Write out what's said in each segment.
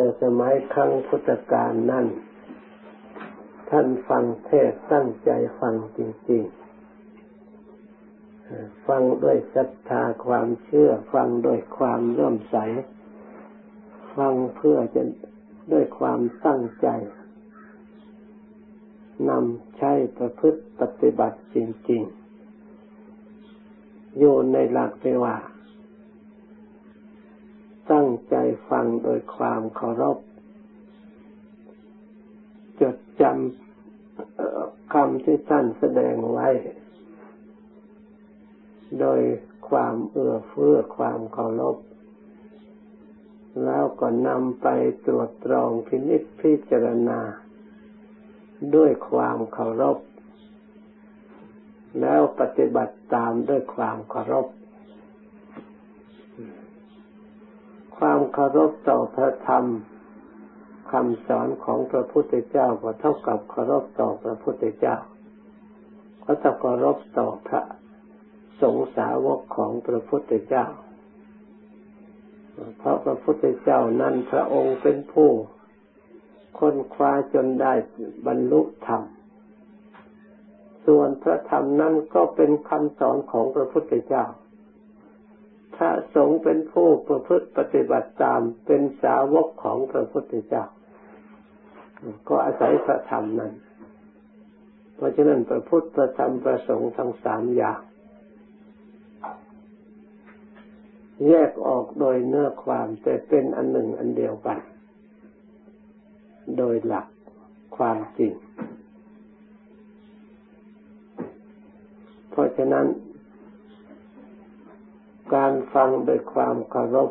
แต่สมัยครั้งพุทธกาลนั้นท่านฟังเทศตั้งใจฟังจริงๆ ฟังด้วยศรัทธาความเชื่อ ฟังด้วยความเลื่มใส ฟังเพื่อจะด้วยความตั้งใจนำใช้ประพฤติปฏิบัติจริง ๆ อยู่ในหลักที่ว่า ตั้งใจฟังโดยความเคารพ จดจำคำที่ท่านแสดงไว้ โดยความเอื้อเฟื้อความเคารพ แล้วก็นำไปตรวจตรองพินิจพิจารณา ด้วยความเคารพ แล้วปฏิบัติตามด้วยความเคารพ ความเคารพต่อพระธรรมคำสอนของพระพุทธเจ้าก็เท่ากับเคารพต่อพระพุทธเจ้า ก็ต้องเคารพต่อพระสงฆ์สาวกของพระพุทธเจ้า เพราะพระพุทธเจ้านั้นพระองค์เป็นผู้ค้นคว้าจนได้บรรลุธรรม ส่วนพระธรรมนั้นก็เป็นคำสอนของพระพุทธเจ้า พระสงฆ์เป็นผู้ประพฤติปฏิบัติตามเป็นสาวกของพระพุทธเจ้า ก็อาศัยพระธรรมนั้น เพราะฉะนั้นพระพุทธพระธรรมพระสงฆ์ทั้งสามอย่างแยกออกโดยเนื้อความแต่เป็นอันหนึ่งอันเดียวกัน โดยหลักความจริง เพราะฉะนั้น การฟังโดยความเคารพ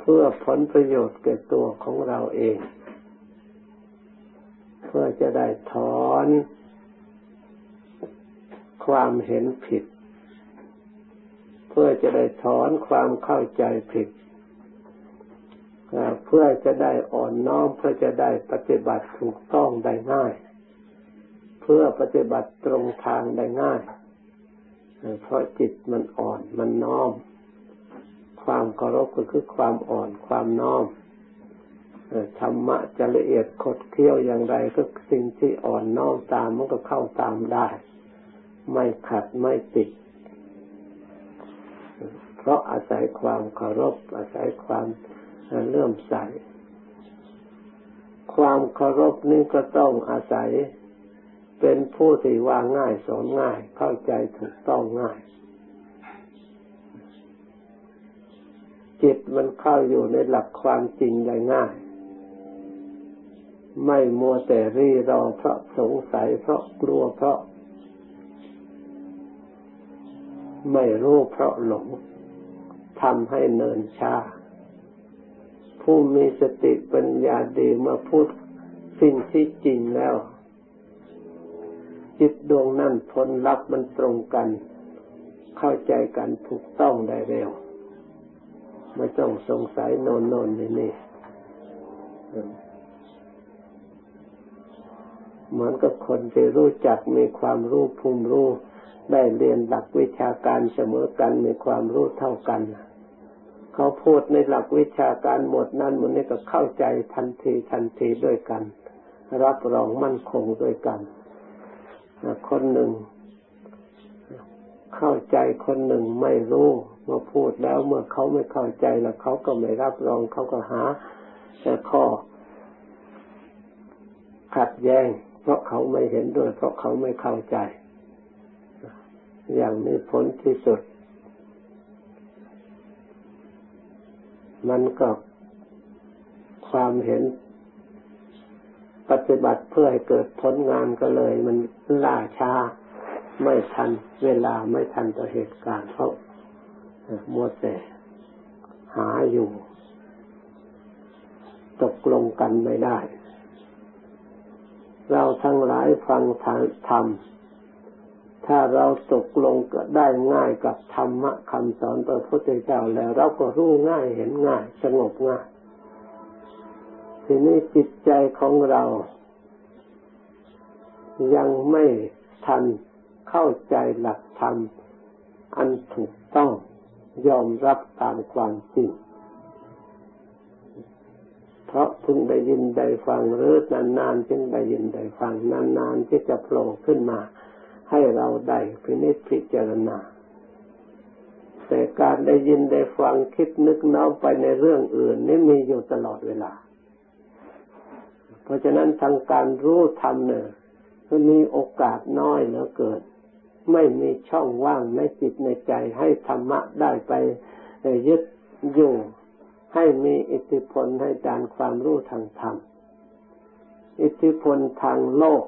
เพื่อผลประโยชน์แก่ตัวของเราเอง เพื่อจะได้ถอนความเห็นผิด เพื่อจะได้ถอนความเข้าใจผิด เพื่อจะได้อ่อนน้อมเพื่อจะได้ปฏิบัติถูกต้องได้ง่าย เพื่อปฏิบัติตรงทางได้ง่าย เพราะจิตมันอ่อนมันน้อม ความเคารพก็คือความอ่อนความน้อมธรรมะจะละเอียดคดเคี้ยวอย่างไรก็สิ่งที่อ่อนน้อมตามมันก็เข้าตามได้ ไม่ขัดไม่ติด เพราะอาศัยความเคารพ อาศัยความเลื่อมใส ความเคารพนี่ก็ต้องอาศัย เป็นผู้ที่ว่าง่ายสอนง่ายเข้าใจถูกต้องง่าย จิตมันเข้าอยู่ในหลักความจริงได้ง่าย ไม่มัวแต่รีรอเพราะสงสัยเพราะกลัวเพราะ ไม่รู้เพราะหลงทำให้เนินช้า ผู้มีสติปัญญาดีมาพูดสิ่งที่จริงแล้ว จิตดวงนั้นผลลัพธ์มันตรงกัน เข้าใจกันถูกต้องได้เร็ว ไม่ต้องสงสัยโนนโนนนี่นี่เหมือนกับคนที่รู้จักมีความรู้ภูมิรู้ ได้เรียนหลักวิชาการเสมอกันมีความรู้เท่ากัน เขาพูดในหลักวิชาการหมดนั้นหมดนี้ก็เข้าใจทันทีทันทีด้วยกัน รับรองมั่นคงด้วยกัน คนหนึ่ง เข้าใจคนหนึ่งไม่รู้มาพูดแล้วเมื่อเขาไม่เข้าใจแล้วเขาก็ไม่รับรองเขาก็หาแต่ข้อขัดแย้ง เพราะเขาไม่เห็นด้วย เพราะเขาไม่เข้าใจ อย่างนี้ผลที่สุด มันก็ความเห็น ปฏิบัติเพื่อให้เกิดผลงานก็เลย มันล่าช้า ไม่ทันเวลาไม่ทันต่อเหตุการณ์เพราะมัวแต่หาอยู่ ตกลงกันไม่ได้ เราทั้งหลายฟังธรรมถ้าเราตกลงก็ได้ง่ายกับธรรมะคำสอนพระพุทธเจ้าแล้ว เราก็รู้ง่ายเห็นง่าย สงบง่าย ทีนี้จิตใจของเรา ยังไม่ทันเข้าใจหลักธรรม อันถูกต้องยอมรับตามความจริง เพราะเพิ่งได้ยินได้ฟังหรือนานๆจึงได้ยินได้ฟังนานๆที่จะโผล่ขึ้นมา ให้เราได้พินิจพิจารณาแต่การได้ยินได้ฟังคิดนึกน้อมไปในเรื่องอื่นนี่มีอยู่ตลอดเวลา เพราะฉะนั้นทางการรู้ธรรมเนี่ยมันมีโอกาสน้อยเหลือเกินไม่มีช่องว่างในจิตในใจให้ธรรมะได้ไปยึดอยู่ให้มีอิทธิพลให้ดานความรู้ทางธรรม อิทธิพลทางโลก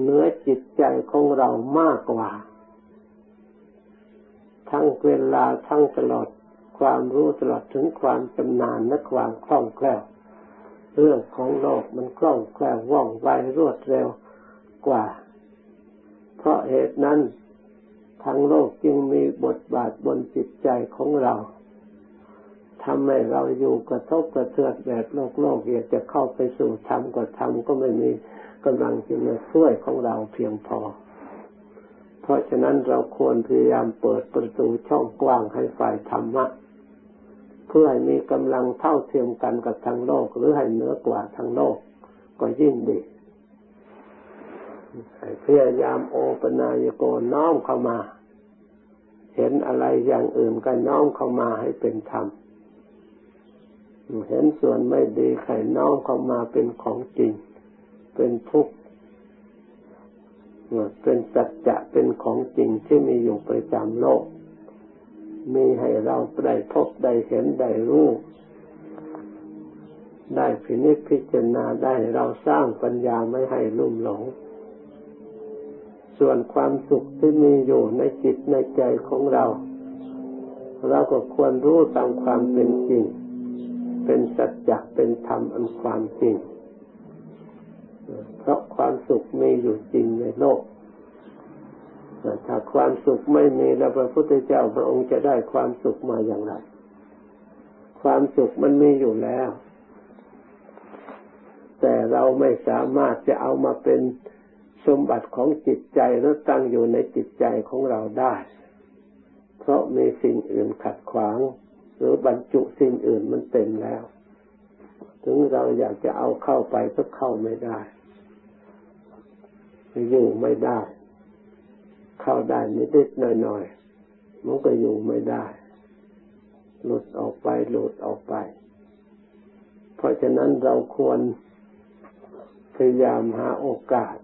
เหนือจิตใจของเรามากกว่า ทั้งเวลาทั้งตลอดความรู้ตลอดถึงความชำนาญและความคล่องแคล่ว เรื่องของโลกมันคล่องแคล่วว่องไวรวดเร็วกว่า เพราะเหตุนั้นทั้งโลกจึงมีบทบาทบนจิตใจของเราทำให้เราอยู่กระทบกระเทือนแบบโลกโลกอยากจะเข้าไปสู่ธรรมก็ธรรมก็ไม่มีกำลังที่จะช่วยของเราเพียงพอ เพราะฉะนั้นเราควรพยายามเปิดประตูช่องกว้างให้ฝ่ายธรรมะ เพื่อให้มีกำลังเท่าเทียมกันกับทางโลก หรือให้เหนือกว่าทางโลก ก็ยิ่งดีพยายามโอปนายโกน้อมเข้ามา เห็นอะไรอย่างอื่นก็น้อมเข้ามาให้เป็นธรรม เห็นส่วนไม่ดีใครน้อมเข้ามาเป็นของจริง เป็นทุกข์เป็นสัจจะเป็นของจริงที่มีอยู่ประจำโลก มีให้เราได้พบได้เห็นได้รู้ได้พินิจพิจารณาได้เราสร้างปัญญาไม่ให้ลุ่มหลง ส่วนความสุขที่มีอยู่ในจิตในใจของเรา เราก็ควรรู้ตามความเป็นจริง เป็นสัจจะเป็นธรรมอันความจริง เพราะความสุขมีอยู่จริงในโลก ถ้าความสุขไม่มีแล้วพระพุทธเจ้าพระองค์จะได้ความสุขมาอย่างไร ความสุขมันมีอยู่แล้ว แต่เราไม่สามารถจะเอามาเป็นสมบัติของจิตใจหรือตั้งอยู่ในจิตใจของเราได้ เพราะมีสิ่งอื่นขัดขวาง หรือบรรจุสิ่งอื่นมันเต็มแล้ว ถึงเราอยากจะเอาเข้าไปก็เข้าไม่ได้ อยู่ไม่ได้ เข้าได้นิดๆหน่อยๆมันก็อยู่ไม่ได้ หลุดออกไปหลุดออกไป เพราะฉะนั้นเราควรพยายามหาโอกาส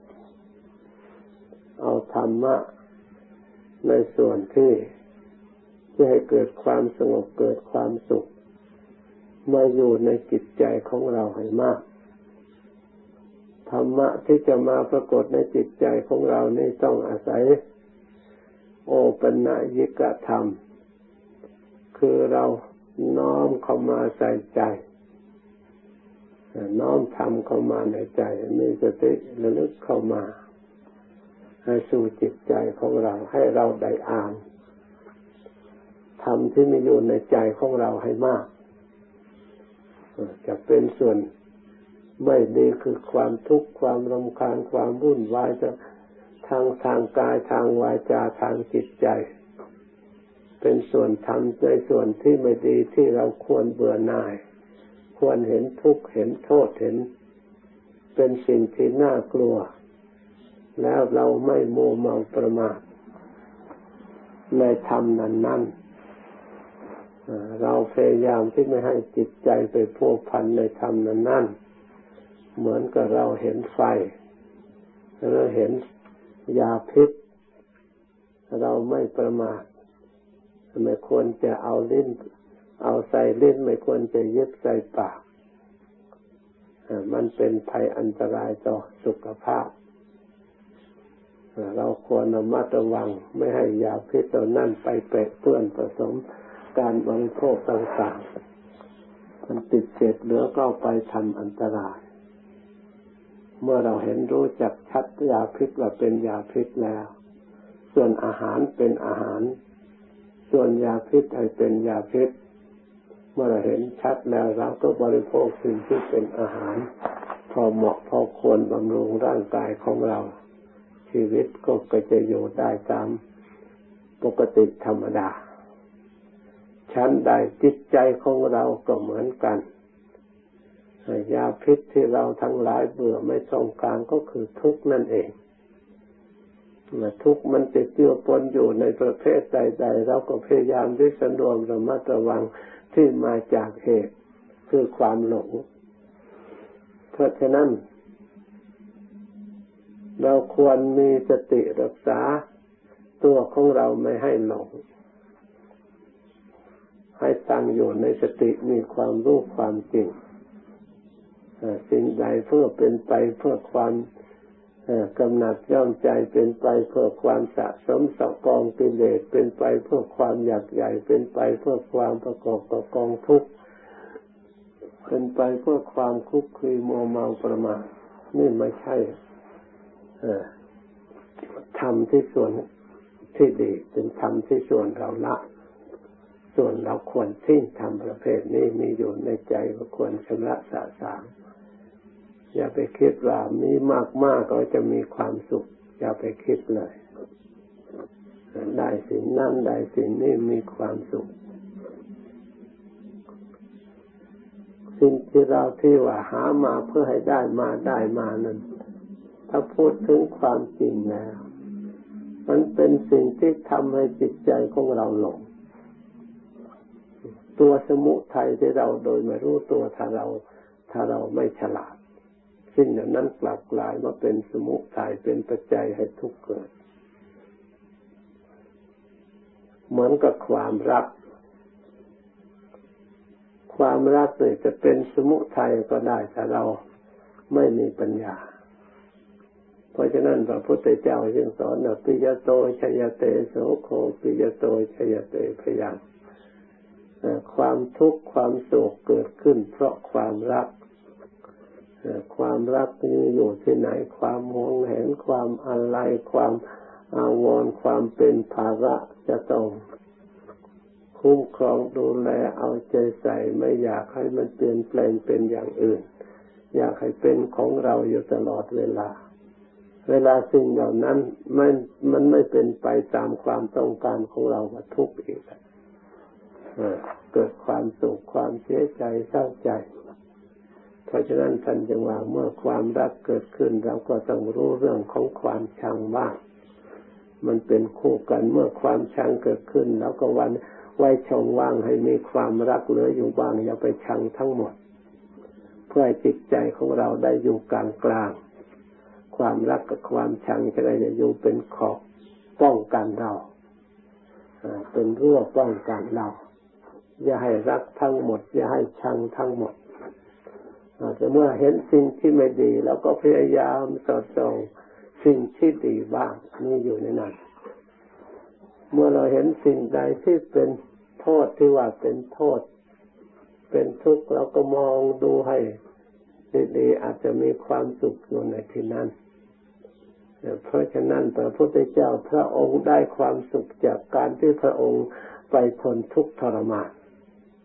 เอาธรรมะ ในส่วนที่จะให้เกิดความสงบเกิดความสุข มาอยู่ในจิตใจของเราให้มากธรรมะที่จะมาปรากฏในจิตใจของเรานี่ต้องอาศัย โอปัญญิกธรรม คือเราน้อมเข้ามาใส่ใจ น้อมทำเข้ามาในใจมีสติระลึกเข้ามา ให้สู่จิตใจของเราให้เราได้อ่านธรรมที่มีอยู่ในใจของเราให้มาก จะเป็นส่วนไม่ดีคือความทุกข์ความรำคาญความวุ่นวายจะ ทางทางกายทางวาจาทางจิตใจ เป็นส่วนทำในส่วนที่ไม่ดีที่เราควรเบื่อหน่าย ควรเห็นทุกข์เห็นโทษเห็น เป็นสิ่งที่น่ากลัว แล้วเราไม่โมเมาประมาทในธรรมนั้นนั้นเราพยายามที่ไม่ให้จิตใจไปพัวพันในธรรมนั้นนั่น เหมือนกับเราเห็นไฟเราเห็น ยาพิษ เราไม่ประมาทไม่ควรจะเอาลิ้น เอาใส่ลิ้นไม่ควรจะยึดใส่ปาก มันเป็นภัยอันตรายต่อสุขภาพ เราควรระมัดระวัง ไม่ให้ยาพิษเหล่านั้นไปเปะเปื้อนผสมการบริโภคต่างๆ มันติดเศษเหลือก็ไปทำอันตราย เมื่อเราเห็นรู้จักชัดยาพิษว่าเป็นยาพิษแล้ว ส่วนอาหารเป็นอาหาร ส่วนยาพิษให้เป็นยาพิษ เมื่อเราเห็นชัดแล้วเราก็บริโภคสิ่งที่เป็นอาหาร พอเหมาะพอควรบำรุงร่างกายของเรา ชีวิตก็จะอยู่ได้ตามปกติธรรมดาชั้นใดจิตใจของเราก็เหมือนกัน ยาพิษที่เราทั้งหลายเบื่อไม่ต้องการก็คือทุกข์นั่นเองทุกข์มันติดเจือปนอยู่ในประเภทใดๆเราก็พยายามที่สรวมระมัดระวังที่มาจากเหตุคือความหลง เพราะฉะนั้น เราควรมีสติรักษาตัวของเราไม่ให้หลง ให้ตั้งอยู่ในสติมีความรู้ความจริง สิ่งใดเพื่อเป็นไปเพื่อความกำหนัดย่อมใจเป็นไปเพื่อความสะสมสกองกิเลสเป็นไปเพื่อความอยากใหญ่เป็นไปเพื่อความประกอบประกองทุกข์เป็นไปเพื่อความคุกคีโมเมาประมาทนี่ไม่ใช่ทำที่ส่วนที่ดีเป็นทำที่ส่วนเราละ ส่วนเราควรทิ้งทำประเภทนี้มีอยู่ในใจก็ควรชำระสะสาง อย่าไปคิดว่ามีมากมากก็จะมีความสุข อย่าไปคิดเลย ได้สิ่งนั้นได้สิ่งนี้มีความสุข สิ่งที่เราที่ว่าหามาเพื่อให้ได้มาได้มานั้นถ้าพูดถึงความจริงแล้ว มันเป็นสิ่งที่ทำให้จิตใจของเราหลง ตัวสมุทัยที่เราโดยไม่รู้ตัวถ้าเราถ้าเราไม่ฉลาด สิ่งเหล่านั้นกลับกลายมาเป็นสมุทัยเป็นปัจจัยให้ทุกข์เกิด เหมือนกับความรัก ความรักเนี่ยจะเป็นสมุทัยก็ได้ถ้าเราไม่มีปัญญา เพราะฉะนั้นพระพุทธเจ้าจึงสอนว่าปิยโตชยเตโสโคปิยโตชยเตพยังความทุกข์ความโศกเกิดขึ้น เพราะความรัก ความรักนี้อยู่ที่ไหนความหวงเห็นความอะไรความอาวรความเป็นภาระจะต้องคุ้มครองดูแลเอาใจใส่ไม่อยากให้มันเปลี่ยนแปลงเป็นอย่างอื่น อยากให้เป็นของเราอยู่ตลอดเวลา เวลาสิ่งเหล่านั้นมันมันไม่เป็นไปตามความต้องการของเราก็ทุกข์อีกเกิดความสุขความเสียใจเศร้าใจ เพราะฉะนั้นท่านจึงว่าเมื่อความรักเกิดขึ้น เราก็ต้องรู้เรื่องของความชังบ้างมันเป็นคู่กันเมื่อความชังเกิดขึ้น แล้วก็วันไว้ช่องว่างให้มีความรักเหลืออยู่บ้างอย่าไปชังทั้งหมด เพื่อจิตใจของเราได้อยู่กลางกลางความรักกับความชังจะได้อยู่เป็นขอบป้องกันเราเป็นรั้วป้องกันเรา อย่าให้รักทั้งหมด อย่าให้ชังทั้งหมด แต่เมื่อเห็นสิ่งที่ไม่ดีเราก็พยายามสอดส่องสิ่งที่ดีบ้างนี่อยู่ในนั้น เมื่อเราเห็นสิ่งใดที่เป็นโทษที่ว่าเป็นโทษ เป็นทุกข์เราก็มองดูให้ดีๆอาจจะมีความสุขอยู่ในที่นั้นเพราะฉะนั้นพระพุทธเจ้าพระองค์ได้ความสุขจากการที่พระองค์ไปทนทุกข์ทรมาน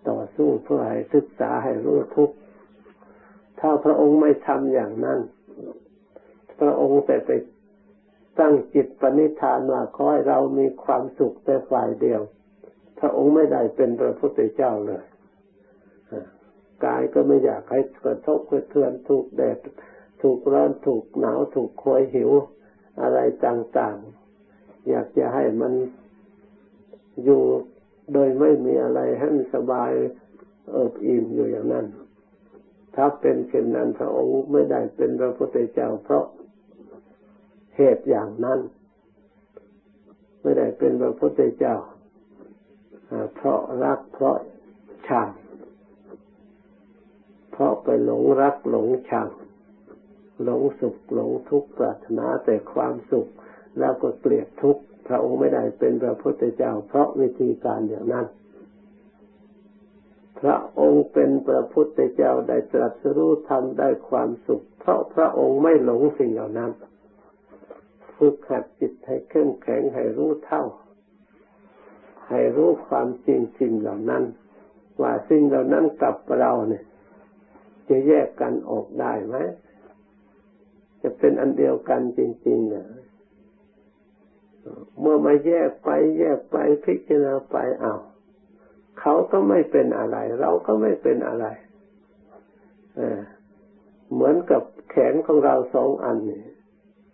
ต่อสู้เพื่อให้ศึกษาให้รู้ทุกข์ ถ้าพระองค์ไม่ทำอย่างนั้น พระองค์แต่ไปตั้งจิตปณิธานว่าขอให้เรามีความสุขแต่ฝ่ายเดียว พระองค์ไม่ได้เป็นพระพุทธเจ้าเลยกายก็ไม่อยากให้กระทบกระเทือนถูกแดดถูกร้อนถูกหนาวถูกคอยหิวอะไรต่างๆ อยากจะให้มันอยู่โดยไม่มีอะไรให้มันสบายเอิบอิ่มอยู่อย่างนั้น ถ้าเป็นเช่นนั้นพระองค์ไม่ได้เป็นพระพุทธเจ้าเพราะเหตุอย่างนั้น ไม่ได้เป็นพระพุทธเจ้า เพราะรักเพราะชังเพราะไปหลงรักหลงชังหลงสุขหลงทุกข์ปรารถนาแต่ความสุข แล้วก็เกลียดทุกข์พระองค์ไม่ได้เป็นพระพุทธเจ้า เพราะวิธีการอย่างนั้น พระองค์เป็นพระพุทธเจ้าได้ตรัสรู้ธรรมได้ความสุข เพราะพระองค์ไม่หลงสิ่งเหล่านั้น ฝึกหัดจิตให้เข้มแข็งให้รู้เท่า ให้รู้ความจริงสิ่งเหล่านั้น ว่าสิ่งเหล่านั้นกับเราเนี่ย จะแยกกันออกได้ไหมจะเป็นอันเดียวกันจริงๆเนี่ยเมื่อมาแยกไปแยกไปพิจารณาไปอ้าว เขาก็ไม่เป็นอะไร เราก็ไม่เป็นอะไรเหมือนกับแขนของเราสองอันนี่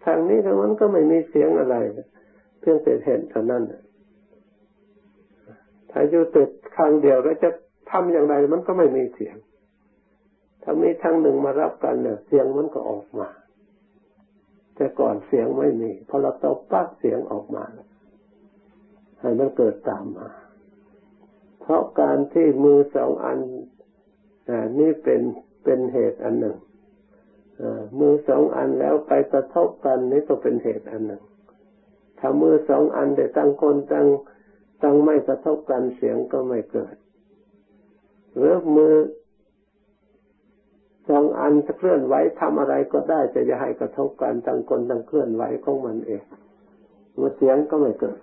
ทางนี้ทางนั้นก็ไม่มีเสียงอะไร เพียงแต่เห็นเท่านั้นถ้าอยู่ติดข้างเดียวแล้วจะทำอย่างไรมันก็ไม่มีเสียงถ้ามีทางหนึ่งมารับกันเนี่ยเสียงมันก็ออกมา แต่ก่อนเสียงไม่มีพอเราตบปั๊บเสียงออกมาให้มันเกิดตามมา เพราะการที่มือสองอันนี่เป็นเป็นเหตุอันหนึ่งมือสองอันแล้วไปกระทบกันนี่ก็เป็นเหตุอันหนึ่ง ถ้ามือสองอันแต่ตั้งคนตั้งตั้งไม่กระทบกันเสียงก็ไม่เกิดหรือมือสองอันเคลื่อนไหวทำอะไรก็ได้แต่อย่าให้กระทบกันตั้งคนตั้งเคลื่อนไหวของมันเองเมื่อเสียงก็ไม่เกิด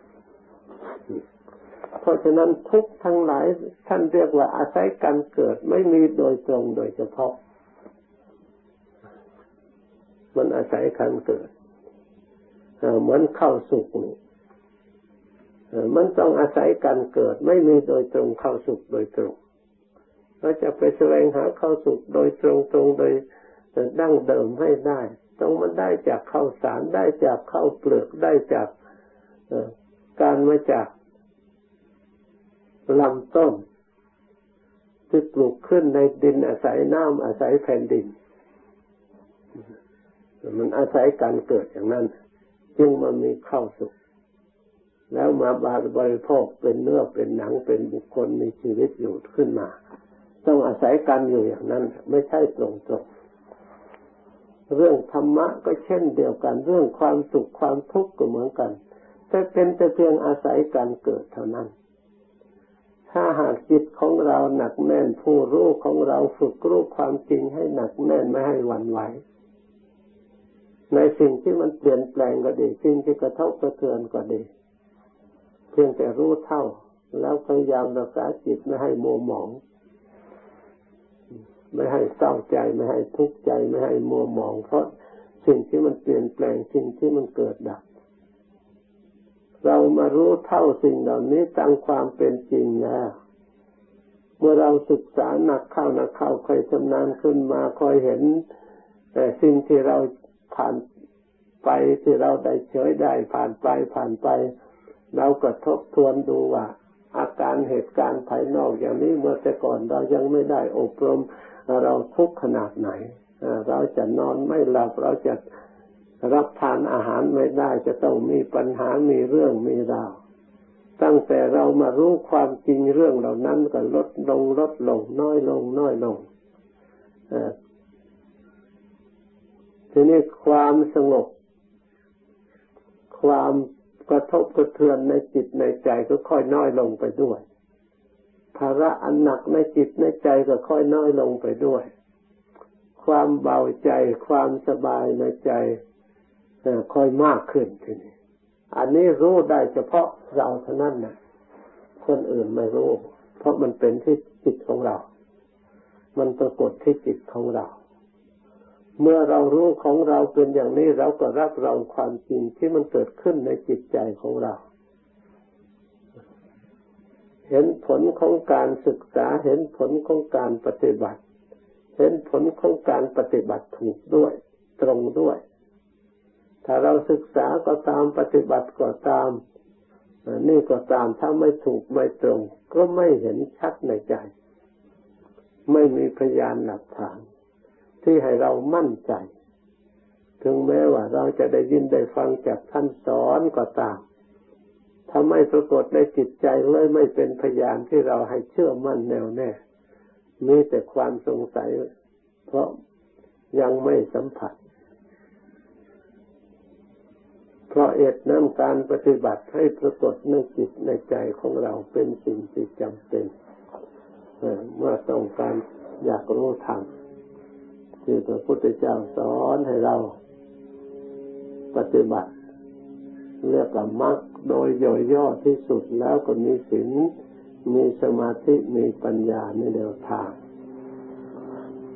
เพราะฉะนั้นทุกทั้งหลายท่านเรียกว่าอาศัยการเกิดไม่มีโดยตรงโดยเฉพาะ มันอาศัยการเกิดเหมือนเข้าสุกนี่มันต้องอาศัยการเกิด ไม่มีโดยตรงเข้าสุกโดยตรงเราจะไปแสวงหาเข้าสุกโดยตรงตรงโดยดั้งเดิมให้ได้ ต้องมันได้จากข้าวสารได้จากข้าวเปลือกได้จากการมาจาก ลำต้น ที่ปลูกขึ้นในดินอาศัยน้ำอาศัยแผ่นดิน มันอาศัยการเกิดอย่างนั้น จึงมันมีข้าวสุก แล้วมาบาบริโภคเป็นเนื้อเป็นหนังเป็นบุคคลมีชีวิตอยู่ขึ้นมา ต้องอาศัยกันอยู่อย่างนั้น ไม่ใช่ตรงตรงเรื่องธรรมะก็เช่นเดียวกัน เรื่องความสุขความทุกข์ก็เหมือนกัน แต่เป็นแต่เพียงอาศัยการเกิดเท่านั้น ถ้าหากจิตของเราหนักแน่นผู้รู้ของเราฝึกรู้ความจริงให้หนักแน่นไม่ให้หวั่นไหว ในสิ่งที่มันเปลี่ยนแปลงก็ดี สิ่งที่กระทบกระเทือนก็ดี เพียงแต่รู้เท่า แล้วพยายามรักษาจิตไม่ให้โมหมอง ไม่ให้เศร้าใจไม่ให้ทุกข์ใจไม่ให้มัวหมอง เพราะสิ่งที่มันเปลี่ยนแปลงสิ่งที่มันเกิดดับ เรามารู้เท่าสิ่งเหล่านี้ตามความเป็นจริงแล้วเมื่อเราศึกษาหนักเข้าหนักเข้าค่อยชำนาญขึ้นมาค่อยเห็น แต่สิ่งที่เราผ่านไปที่เราได้เฉยได้ผ่านไปผ่านไป เราก็ทบทวนดูว่า อาการเหตุการณ์ภายนอกอย่างนี้เมื่อแต่ก่อนเรายังไม่ได้อบรม เราทุกขนาดไหน เราจะนอนไม่หลับเราจะ รับทานอาหารไม่ได้จะต้องมีปัญหามีเรื่องมีราวตั้งแต่เรามารู้ความจริงเรื่องเหล่านั้นก็ลดลงลดลง น้อยลง น้อยลงทีนี้ความสงบ ความกระทบกระเทือนในจิตในใจก็ค่อยน้อยลงไปด้วย ภาระอันหนักในจิตในใจก็ค่อยน้อยลงไปด้วย ความเบาใจ ความสบายในใจ ค่อยมากขึ้นทีนี้อันนี้รู้ได้เฉพาะเราเท่านั้นนะคนอื่นไม่รู้ เพราะมันเป็นที่จิตของเรา มันปรากฏที่จิตของเรา เมื่อเรารู้ของเราเป็นอย่างนี้เราก็รับรองความจริงที่มันเกิดขึ้นในจิตใจของเรา เห็นผลของการศึกษาเห็นผลของการปฏิบัติ เห็นผลของการปฏิบัติถูกด้วย ตรงด้วย ถ้าเราศึกษาก็ตามปฏิบัติก็ตาม นี่ก็ตามถ้าไม่ถูกไม่ตรง ก็ไม่เห็นชัดในใจ ไม่มีพยานหลักฐาน ที่ให้เรามั่นใจ ถึงแม้ว่าเราจะได้ยินได้ฟังจากท่านสอนก็ตามถ้าไม่ปรากฏในจิตใจเลยไม่เป็นพยานที่เราให้เชื่อมั่นแน่วแน่มีแต่ความสงสัย เพราะยังไม่สัมผัส เพ ราะเอ็ดนั้นการปฏิบัติให้ปรากฏในจิตในใจของเราเป็นสิ่งที่จำเป็นเมื่อต้องการอยากรู้ทางที่พระพุทธเจ้าสอนให้เราปฏิบัติเรียกว่ามรรคโดยย่อยๆที่สุดแล้วก็มีศีลมีสมาธิมีปัญญาในแนวทาง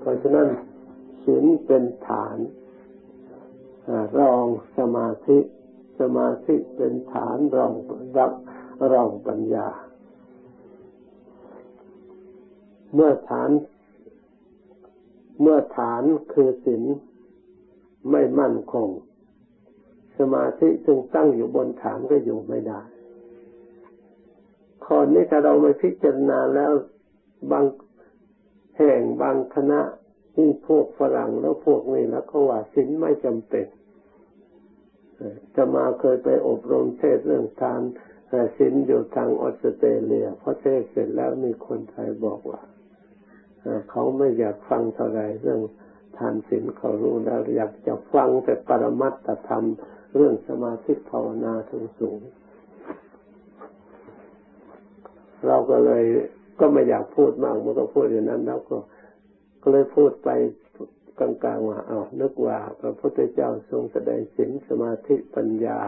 เพราะฉะนั้นศีลเป็นฐานรองสมาธิ สมาธิเป็นฐานรองรับรองปัญญา เมื่อฐาน เมื่อฐานคือศีลไม่มั่นคง สมาธิจึงตั้งอยู่บนฐานก็อยู่ไม่ได้ข้อนี้ถ้าเราไม่พิจารณาแล้วบางแห่งบางคณะที่พวกฝรั่งแล้วพวกนี้แล้วเขาว่าศีลไม่จำเป็น จะมาเคยไปอบรมเทศเรื่องทานศีลอยู่ทางออสเตรเลียพอเทศเสร็จแล้วมีคนไทยบอกว่าเขาไม่อยากฟังเท่าไรเรื่องทานศีลเขารู้แล้วอยากจะฟังแต่ปรมัตถธรรม เรื่องสมาธิภาวนาสูงสูง เราก็เลยก็ไม่อยากพูดมากมันก็พูดอย่างนั้นแล้วก็ก็เลยพูดไป กลางๆว่าเอานึกว่า พระพุทธเจ้าทรงแสดงศีลสมาธิปัญญา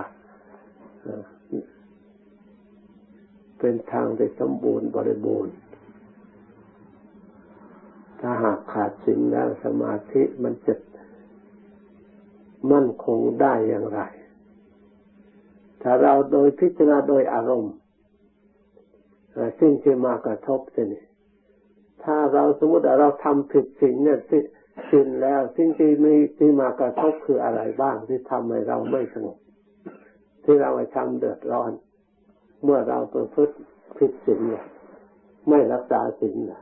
เป็นทางที่สมบูรณ์บริบูรณ์ ถ้าหากขาดศีลแล้วสมาธิมันจะมั่นคงได้อย่างไร ถ้าเราโดยพิจารณาโดยอารมณ์สิ่งที่มากระทบนี่ถ้าเราสมมติเราทำผิดสิ่งเนี่ย สิ่งแล้วสิ่งที่มีที่มากระทบคืออะไรบ้างที่ทำให้เราไม่สงบที่เราไปทำเดือดร้อน เมื่อเราประพฤติผิดศีลเนี่ยไม่รักษาศีลน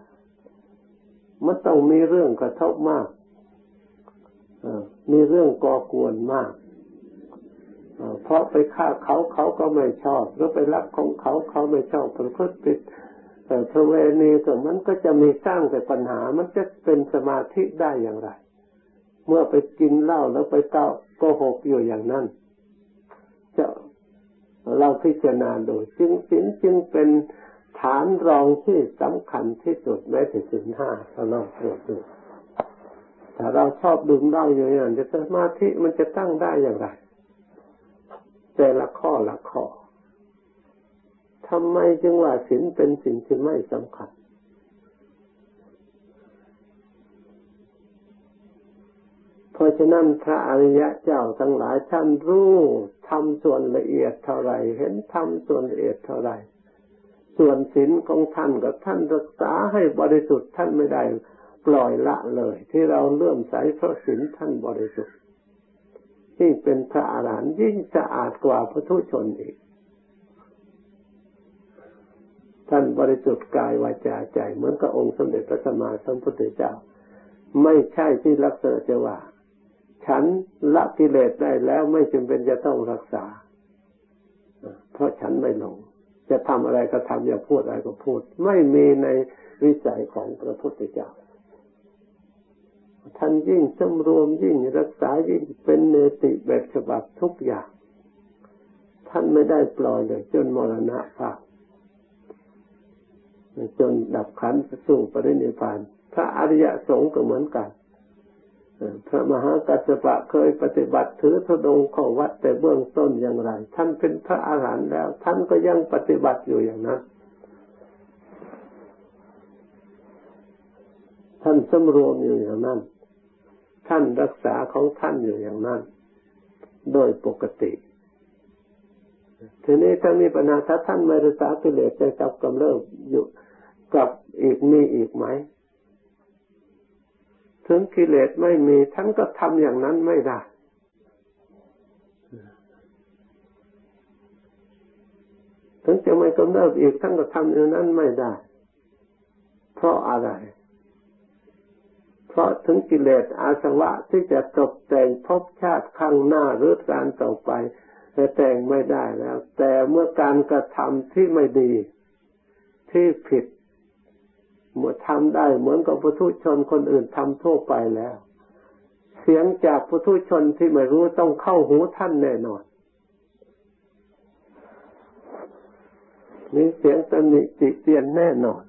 มันต้องมีเรื่องกระทบมากมีเรื่องก่อกวนมากเพราะไปฆ่าเขาเขาก็ไม่ชอบ หรือไปรักของเขาเขาไม่ชอบประพฤติผิด พระเวณีก็มันก็จะมีสร้างแต่ปัญหา มันจะเป็นสมาธิได้อย่างไร เมื่อไปกินเหล้าแล้วไปเก้าโกหกอยู่อย่างนั้นจะเราพิจารณาดูจึงสินจึงเป็นฐานรองที่สำคัญที่สุดแม้แต่สินห้าเราลองตรวจดูถ้าเราชอบดื่มเหล้าอยู่อย่างนี้สมาธิมันจะตั้งได้อย่างไร แต่ละข้อละข้อ ทำไมจึงว่าศีลเป็นสิ่งที่ไม่สำคัญ เพราะฉะนั้นพระอริยะเจ้าทั้งหลายท่านรู้ทำส่วนละเอียดเท่าไรเห็นทำส่วนละเอียดเท่าไรส่วนศีลของท่านกับท่านรักษาให้บริสุทธิ์ท่านไม่ได้ปล่อยละเลย ที่เราเลื่อมใสเพราะศีลท่านบริสุทธิ์ยิ่งเป็นพระอรหันต์ยิ่งสะอาดกว่าพระทุชนอีก ท่านบริสุทธิ์กายวาจาใจ เหมือนกับองค์สมเด็จพระสัมมาสัมพุทธเจ้า ไม่ใช่ที่ลักษณะจะว่า ฉันละกิเลสได้แล้วไม่จำเป็นจะต้องรักษา เพราะฉันไม่หลง จะทำอะไรก็ทำอย่าพูดอะไรก็พูด ไม่มีในวิสัยของพระพุทธเจ้าท่านยิ่งสำรวมยิ่งรักษายิ่งเป็นเนติแบบฉบับทุกอย่าง ท่านไม่ได้ปล่อยเลยจนมรณะภาพ จนดับขันสู่ปรินิพาน พระอริยสงฆ์ก็เหมือนกันพระมหากัสสปะเคยปฏิบัติถือธดงข้อวัดแต่เบื้องต้นอย่างไร ท่านเป็นพระอาหารหันต์แล้ว ท่านก็ยังปฏิบัติอยู่อย่างนั้น ท่านสำรวมอยู่อย่างนั้น ท่านรักษาของท่านอยู่อย่างนั้น โดยปกติทีนี้ถ้ามีปัญหาถ้าท่านไม่รักษากิเลสจะจับกำเริบอยู่ กับอีกมีอีกไหม ถึงกิเลสไม่มีท่านก็ทำอย่างนั้นไม่ได้ถึงจะไม่กำเริบอีกท่านก็ทำอย่างนั้นไม่ได้ เพราะอะไร เพราะถึงกิเลสอาสวะที่จะตกแต่งภพชาติข้างหน้าหรือการต่อไปแต่งไม่ได้แล้ว แต่เมื่อการกระทำที่ไม่ดี ที่ผิด เมื่อทำได้เหมือนกับปุถุชนคนอื่นทำทั่วไปแล้ว เสียงจากปุถุชนที่ไม่รู้ต้องเข้าหูท่านแน่นอนมีเสียงตำหนิติเตียนแน่นอน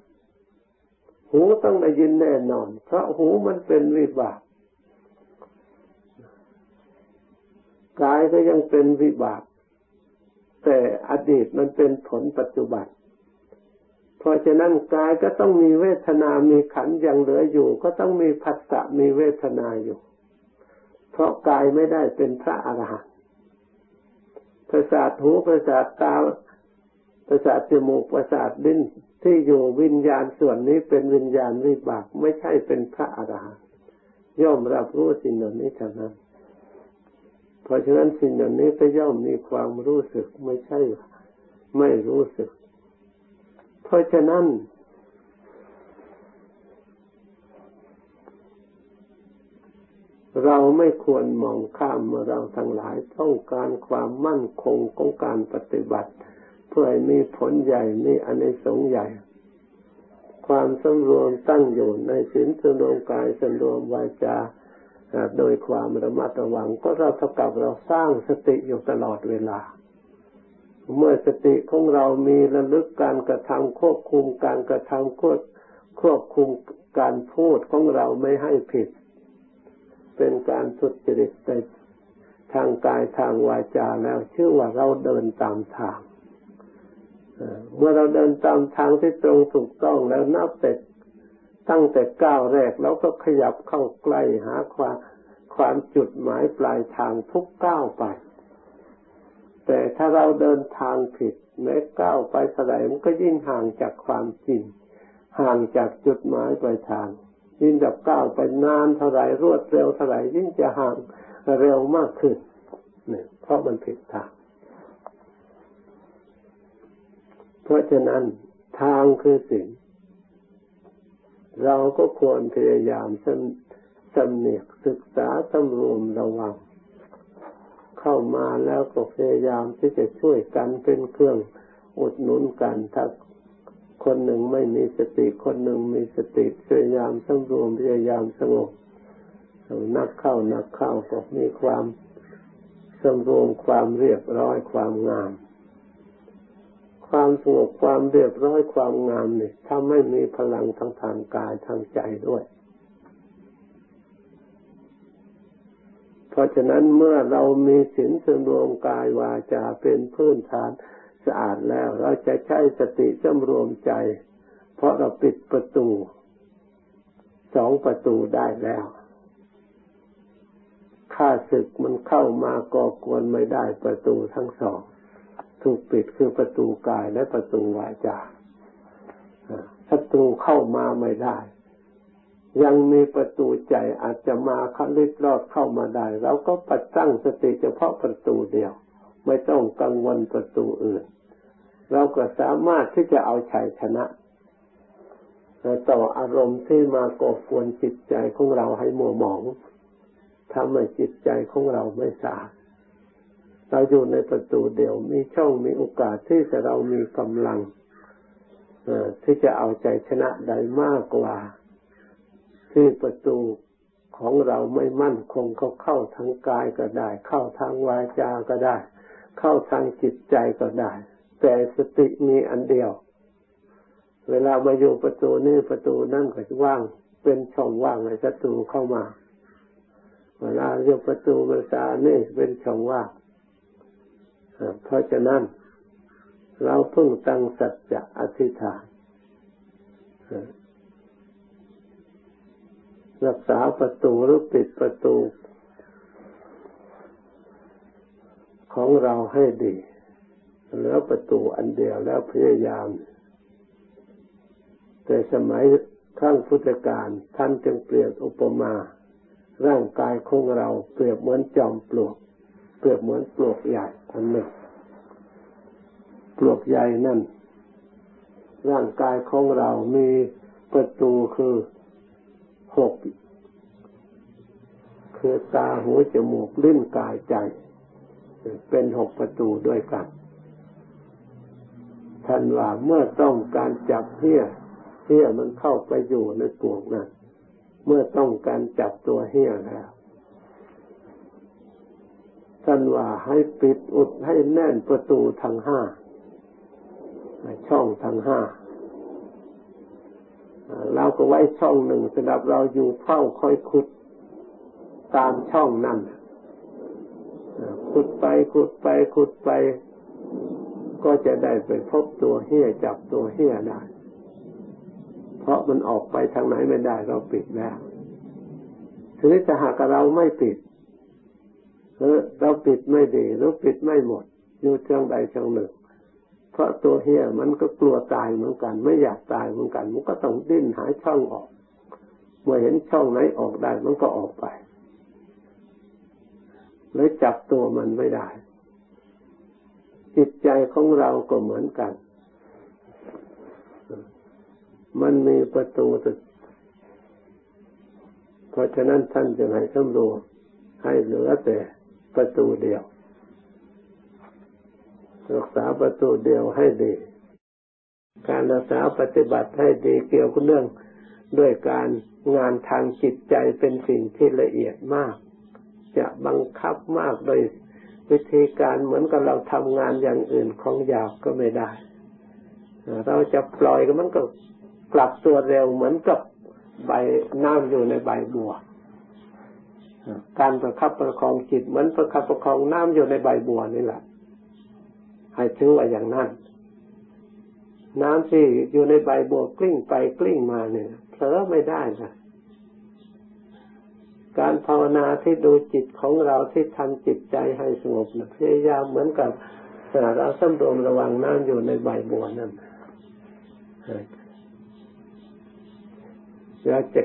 หูต้องได้ยินแน่นอน เพราะหูมันเป็นวิบากกายก็ยังเป็นวิบาก แต่อดีตมันเป็นผลปัจจุบัน เพราะฉะนั้นกายก็ต้องมีเวทนา มีขันยังเหลืออยู่ ก็ต้องมีผัสสะมีเวทนาอยู่ เพราะกายไม่ได้เป็นพระอรหันต์ประสาทหูประสาทตาประสาทจมูกประสาทลิ้นที่อยู่วิญญาณส่วนนี้เป็นวิญญาณวิบาก ไม่ใช่เป็นพระอรหันต์ย่อมรับรู้สิ่งเหล่านี้เท่านั้น เพราะฉะนั้นสิ่งเหล่านี้ก็ย่อมมีความรู้สึกไม่ใช่ ไม่รู้สึก เพราะฉะนั้น เราไม่ควรมองข้ามเมื่อเราทั้งหลายต้องการความมั่นคงของการปฏิบัติ เพื่อให้มีผลใหญ่มีอนิสงส์ใหญ่ ความสำรวมตั้งอยู่ในศีลสำรวมกายสำรวมวาจาโดยความระมัดระวังก็เราเท่ากับเราสร้างสติอยู่ตลอดเวลา เมื่อสติของเรามีระลึกการกระทำควบคุมการกระทำควบควบคุมการพูดของเราไม่ให้ผิด เป็นการสุจริตในทางกายทางวาจาแล้วชื่อว่าเราเดินตามทางเมื่อเราเดินตามทางที่ตรงถูกต้องแล้วนับแต่ตั้งแต่ก้าวแรกเราก็ขยับเข้าใกล้หาความความจุดหมายปลายทางทุกก้าวไป แต่ถ้าเราเดินทางผิดแม้ก้าวไปเท่าไหร่มันก็ยิ่งห่างจากความจริง ห่างจากจุดหมายปลายทาง ยิ่งจะก้าวไปนานเท่าไหร่รวดเร็วเท่าไหร่ยิ่งจะห่างเร็วมากขึ้นเนี่ยเพราะมันผิดทาง เพราะฉะนั้นทางคือสิ่งเราก็ควรพยายามสำเนียกศึกษาตำรวมระวัง เข้ามาแล้วก็พยายามที่จะช่วยกันเป็นเครื่องอุดหนุนกันถ้าคนหนึ่งไม่มีสติคนหนึ่งมีสติพยายามสำรวมพยายามสงบนักเข้านักเข้าก็มีความสำรวมความเรียบร้อยความงาม ความสงบความเรียบร้อยความงามเนี่ยถ้าไม่มีพลังทั้งทางกายทางใจด้วย เพราะฉะนั้นเมื่อเรามีศีลสำรวมกายวาจาเป็นพื้นฐานสะอาดแล้ว เราจะใช้สติสำรวมใจ เพราะเราปิดประตูสองประตูได้แล้วข้าศึกมันเข้ามาก่อกวนไม่ได้ประตูทั้งสองถูกปิดคือประตูกายและประตูวาจาศัตรูเข้ามาไม่ได้ ยังมีประตูใจอาจจะมาคัลิดรอดเข้ามาได้เราก็ปัดตั้งสติเฉพาะประตูเดียว ไม่ต้องกังวลประตูอื่น เราก็สามารถที่จะเอาชัยชนะต่ออารมณ์ที่มาก่อกวนจิตใจของเราให้มัวหมองทำให้จิตใจของเราไม่สะอาดเราอยู่ในประตูเดียวมีช่องมีโอกาสที่จะเรามีกำลังที่จะเอาใจชนะได้มากกว่า ที่ประตูของเราไม่มั่นคงเขาเข้าทางกายก็ได้ เข้าทางวาจาก็ได้ เข้าทางจิตใจก็ได้ แต่สติมีอันเดียว เวลามาอยู่ประตูนี่ประตูนั่นก็ว่าง เป็นช่องว่างให้ศัตรูเข้ามา เวลาอยู่ประตูภาษานี่เป็นช่องว่างเพราะฉะนั้น เราเพิ่งตั้งสัจจะอธิษฐาน รักษาประตูหรือปิดประตู ของเราให้ดี เหลือประตูอันเดียวแล้วพยายาม แต่สมัยครั้งพุทธกาลท่านจึงเปลี่ยนอุปมา ร่างกายของเราเปรียบเหมือนจอมปลวก เปรียบเหมือนปลวกใหญ่อันหนึ่งปลวกใหญ่นั่นร่างกายของเรามีประตูคือ หกคือตาหูจมูกลิ้นกายใจ เป็นหกประตูด้วยกันท่านว่าเมื่อต้องการจับเหี้ยเหี้ยมันเข้าไปอยู่ในปลวกนั้นเมื่อต้องการจับตัวเหี้ยแล้วท่านว่าให้ปิดอุดให้แน่นประตูทั้งห้าช่องทั้งห้า เราก็ไว้ช่องหนึ่งสำหรับเราอยู่เฝ้าคอยขุดตามช่องนั้นขุดไปขุดไปขุดไป ก็จะได้ไปพบตัวเหี้ยจับตัวเหี้ยได้ เพราะมันออกไปทางไหนไม่ได้เราปิดแล้วทีนี้จะหากเราไม่ปิดหรือเราปิดไม่ดีหรือปิดไม่หมด อยู่เชิงใดเชิงหนึ่ง เพราะตัวเฮียมันก็กลัวตายเหมือนกัน ไม่อยากตายเหมือนกัน มันก็ต้องดิ้นหาช่องออก เมื่อเห็นช่องไหนออกได้มันก็ออกไปหรือจับตัวมันไม่ได้ จิตใจของเราก็เหมือนกัน มันมีประตูแต่เพราะฉะนั้นท่านจะให้สำรวจให้เหลือแต่ประตูเดียว รักษาประตูเดียวให้ดี การรักษาปฏิบัติให้ดีเกี่ยวกับเรื่องด้วยการงานทางจิตใจเป็นสิ่งที่ละเอียดมาก จะบังคับมากโดยวิธีการเหมือนกับเราทำงานอย่างอื่นของยากก็ไม่ได้เราจะปล่อยก็มันก็กลับตัวเร็วเหมือนกับใบน้ำอยู่ในใบบัว การประคับประคองจิตเหมือนประคับประคองน้ำอยู่ในใบบัวนี่แหละ ให้ถือว่าอย่างนั้น น้ำที่อยู่ในใบบัวกลิ้งไปกลิ้งมาเนี่ยเผลอไม่ได้นะการภาวนาที่ดูจิตของเราที่ทำจิตใจให้สงบนะพยายามเหมือนกับเราสำรวมระวังน้ำอยู่ในใบบัวนั่นเราจะ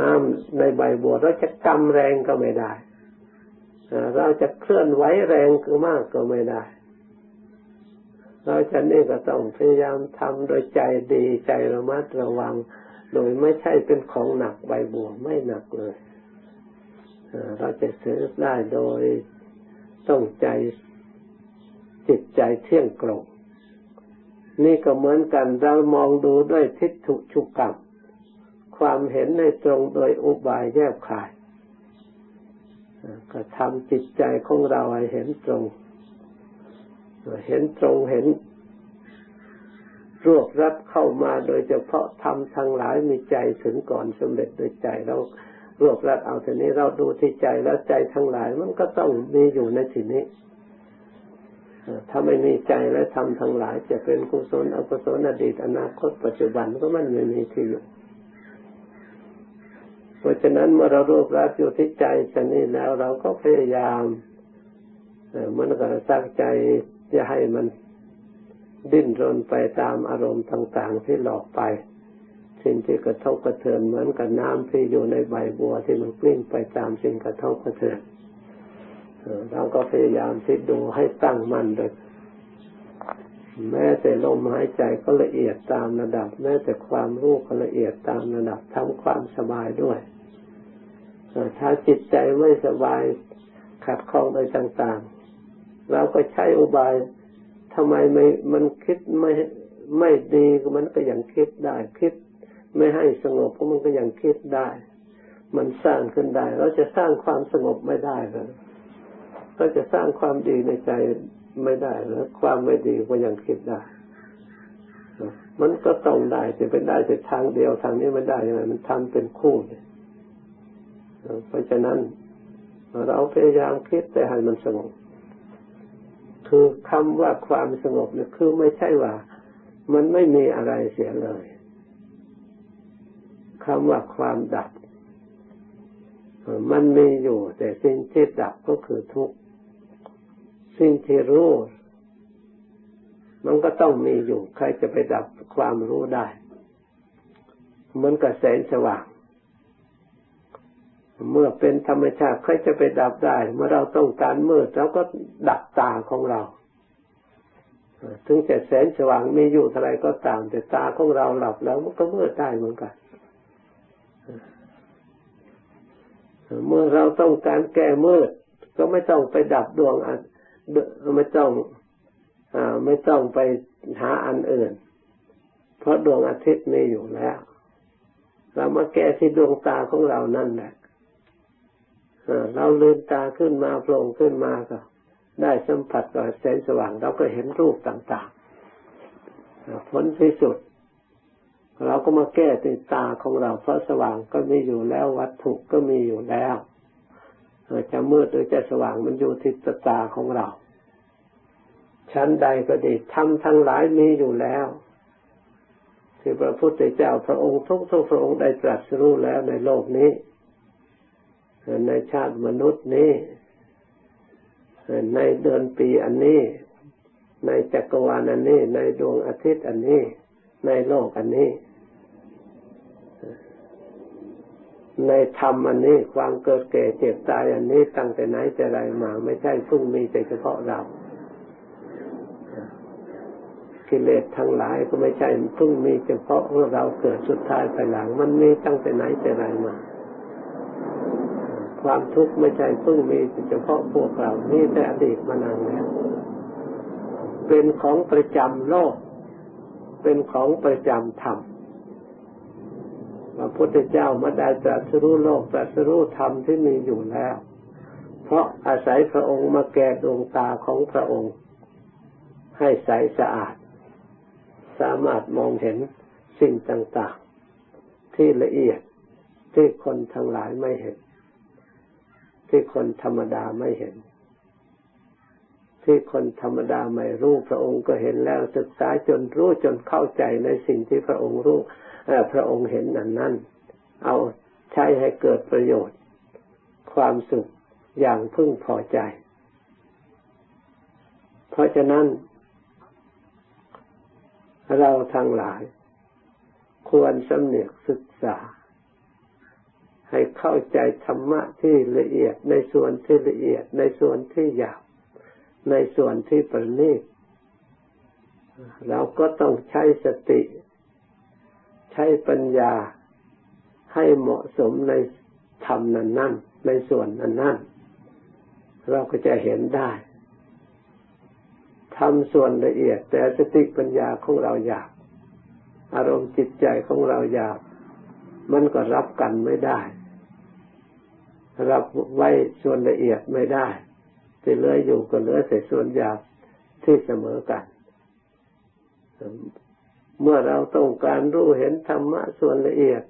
น้ำในใบบัวเราจะกำแรงก็ไม่ได้ เราจะเคลื่อนไหวแรงคือมากก็ไม่ได้ เราจะนี่ก็ต้องพยายามทำโดยใจดีใจระมัดระวัง โดยไม่ใช่เป็นของหนักใบบัวไม่หนักเลยเราจะซื้อได้โดยต้องใจจิตใจเที่ยงตรงนี่ก็เหมือนกันเรามองดูด้วยทิฏฐุชุกกรรมความเห็นในตรงโดยอุบายแยบขายก็ทำจิตใจของเราให้เห็นตรง เห็นตรงเห็นรวบรัดเข้ามาโดยเฉพาะทำทั้งหลายมีใจถึงก่อนสำเร็จโดยใจเรารวบรัดเอาทีนี้เราดูที่ใจแล้วใจทั้งหลายมันก็ต้องมีอยู่ในที่นี้ถ้าไม่มีใจและทำทั้งหลาย จะเป็นกุศลอกุศลอดีตอนาคต ปัจจุบันก็มันไม่มีที่อยู่เพราะฉะนั้นเมื่อเรารวบรัดอยู่ที่ใจชนี้แล้วเราก็พยายามมันก็สร้างใจ จะให้มันดิ้นรนไปตามอารมณ์ต่าง ๆ ที่หลอกไปสิ่งที่กระทบกระเทือนเหมือนกับน้ำที่อยู่ในใบบัวที่มันกลิ้งไปตามสิ่งกระทบกระเทือนเราก็พยายามคิดดูให้ตั้งมั่นโดยแม้แต่ลมหายใจก็ละเอียดตามระดับ แม้แต่ความรู้ก็ละเอียดตามระดับทำความสบายด้วยถ้าจิตใจไม่สบายขัดข้องโดยต่าง ๆ เราก็ใช้อุบายทำไมไม่มันคิดไม่ไม่ดีมันก็ยังคิดได้ คิด ไม่ให้สงบเพราะมันก็ยังคิดได้ มันสร้างขึ้นได้ เราจะสร้างความสงบไม่ได้เลยเราจะสร้างความดีในใจไม่ได้แล้วความไม่ดีก็ยังคิดได้ มันก็ต้องได้จะเป็นได้แต่ทางเดียวทางนี้ไม่ได้ยังไงมันทำเป็นคู่เนี่ยเพราะฉะนั้นเราพยายามคิดแต่ให้มันสงบ คือคำว่าความสงบเนี่ยคือไม่ใช่ว่า มันไม่มีอะไรเสียเลยคำว่าความดับ มันมีอยู่ แต่สิ่งที่ดับก็คือทุกข์สิ่งที่รู้มันก็ต้องมีอยู่ ใครจะไปดับความรู้ได้ เหมือนกับแสงสว่าง เมื่อเป็นธรรมชาติใครจะไปดับได้ เมื่อเราต้องการมืดเราก็ดับตาของเรา ถึงจะแสงสว่างมีอยู่เท่าไรก็ตาม แต่ตาของเราหลับแล้วมันก็มืดได้เหมือนกัน เมื่อเราต้องการแก้มืด ก็ไม่ต้องไปดับดวงอันไม่ต้องอไม่ต้องไปหาอันอื่น เพราะดวงอาทิตย์มีอยู่แล้ว เรามาแก้ที่ดวงตาของเรานั่นแหละ เราลืมตาขึ้นมาโผล่ขึ้นมาก็ได้สัมผัสกับแสงสว่าง เราก็เห็นรูปต่างๆผลที่สุด เราก็มาแก้ติดตาของเราเพราะสว่างก็มีอยู่แล้ววัตถุก็มีอยู่แล้วจะมืดหรือจะสว่างมันอยู่ที่ตาของเรา ชั้นใดก็ดีทำทั้งหลายมีอยู่แล้วที่พระพุทธเจ้าพระองค์ทุกทุกพระองค์ได้ตรัสรู้แล้วในโลกนี้ ในชาติมนุษย์นี้ ในเดือนปีอันนี้ ในจักรวาลอันนี้ ในดวงอาทิตย์อันนี้ ในโลกอันนี้ ในธรรมอันนี้ ความเกิดแก่เจ็บตายอันนี้ตั้งแต่ไหนแต่ไรมา ไม่ใช่เพิ่งมีแต่เฉพาะเรากิเลสทั้งหลายก็ไม่ใช่เพิ่งมีเฉพาะเมื่อเราเกิดสุดท้ายภายหลัง มันมีตั้งแต่ไหนแต่ไรมา ความทุกข์ไม่ใช่เพิ่งมีเฉพาะพวกเรา นี่แต่อดีตมานานแล้ว เป็นของประจำโลก เป็นของประจำธรรมพระพุทธเจ้ามาได้ตรัสรู้โลกตรัสรู้ธรรมที่มีอยู่แล้ว เพราะอาศัยพระองค์มาแก่ดวงตาของพระองค์ ให้ใสสะอาด สามารถมองเห็นสิ่งต่าง ๆ ที่ละเอียดที่คนทั้งหลายไม่เห็น ที่คนธรรมดาไม่เห็น ที่คนธรรมดาไม่รู้พระองค์ก็เห็นแล้วศึกษาจนรู้จนเข้าใจในสิ่งที่พระองค์รู้พระองค์เห็นนั้นนั้นเอาใช้ให้เกิดประโยชน์ ความสุขอย่างพึงพอใจ เพราะฉะนั้น เราทั้งหลาย ควรสำเนียกศึกษา ให้เข้าใจธรรมะที่ละเอียดในส่วนที่ละเอียด ในส่วนที่หยาบในส่วนที่ประณีตเราก็ต้องใช้สติ ใช้ปัญญาให้เหมาะสมในธรรมนั้นนั่นในส่วนนั้นนั่นเราก็จะเห็นได้ทำส่วนละเอียด แต่สติปัญญาของเราอยากอารมณ์จิตใจของเราอยาก มันก็รับกันไม่ได้ รับไว้ส่วนละเอียดไม่ได้ที่เหลืออยู่ก็เหลือแต่ส่วนหยาบที่เสมอกัน เมื่อเราต้องการรู้เห็นธรรมะส่วนละเอียด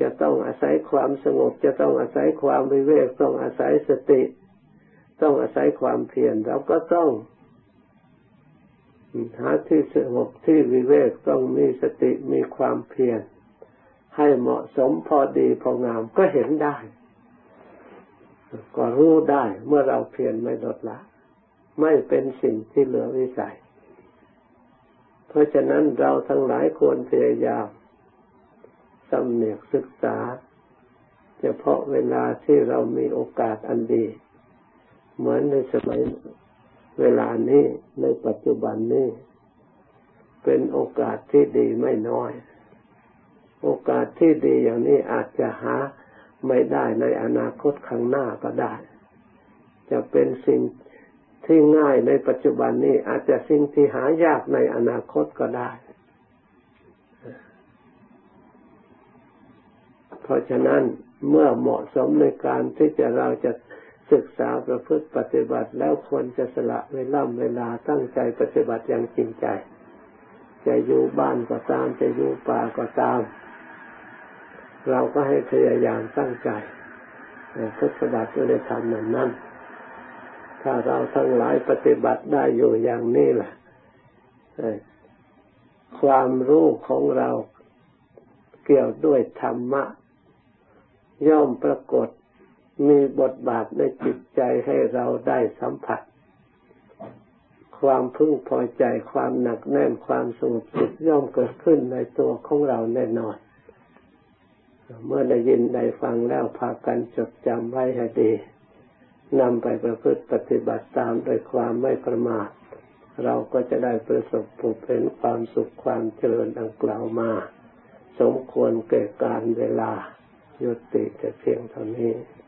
จะต้องอาศัยความสงบ จะต้องอาศัยความวิเวกต้องอาศัยสติ ต้องอาศัยความเพียรเราก็ต้องหาที่สงบที่วิเวกต้องมีสติมีความเพียร ให้เหมาะสมพอดีพองามก็เห็นได้ ก็รู้ได้เมื่อเราเพียรไม่ลดละ ไม่เป็นสิ่งที่เหลือวิสัย เพราะฉะนั้นเราทั้งหลายควรพยายามสำเนียกศึกษา เฉพาะเวลาที่เรามีโอกาสอันดี เหมือนในสมัยเวลานี้ในปัจจุบันนี้ เป็นโอกาสที่ดีไม่น้อย โอกาสที่ดีอย่างนี้อาจจะหาไม่ได้ในอนาคตข้างหน้าก็ได้ จะเป็นสิ่งที่ง่ายในปัจจุบันนี้อาจจะสิ่งที่หายากในอนาคตก็ได้ เพราะฉะนั้นเมื่อเหมาะสมในการที่จะเราจะศึกษาประพฤติปฏิบัติแล้วควรจะสละเวลาเวลาตั้งใจปฏิบัติอย่างจริงใจ จะอยู่บ้านก็ตามจะอยู่ป่าก็ตาม เราก็ให้พยายามตั้งใจพุทธบัติในธรรมนั้นนั้น ถ้าเราทั้งหลายปฏิบัติได้อยู่อย่างนี้แหละความรู้ของเราเกี่ยวด้วยธรรมะ ย่อมปรากฏมีบทบาทในจิตใจให้เราได้สัมผัส ความพึงพอใจความหนักแน่นความสงบสุขย่อมเกิดขึ้นในตัวของเราแน่นอน เมื่อได้ยินได้ฟังแล้วพากันจดจำไว้ให้ดีนำไปประพฤติปฏิบัติตามโดยความไม่ประมาท เราก็จะได้ประสบพบเห็นความสุขความเจริญดังกล่าวมา สมควรเก่การเวลายุติแต่เพียงเท่านี้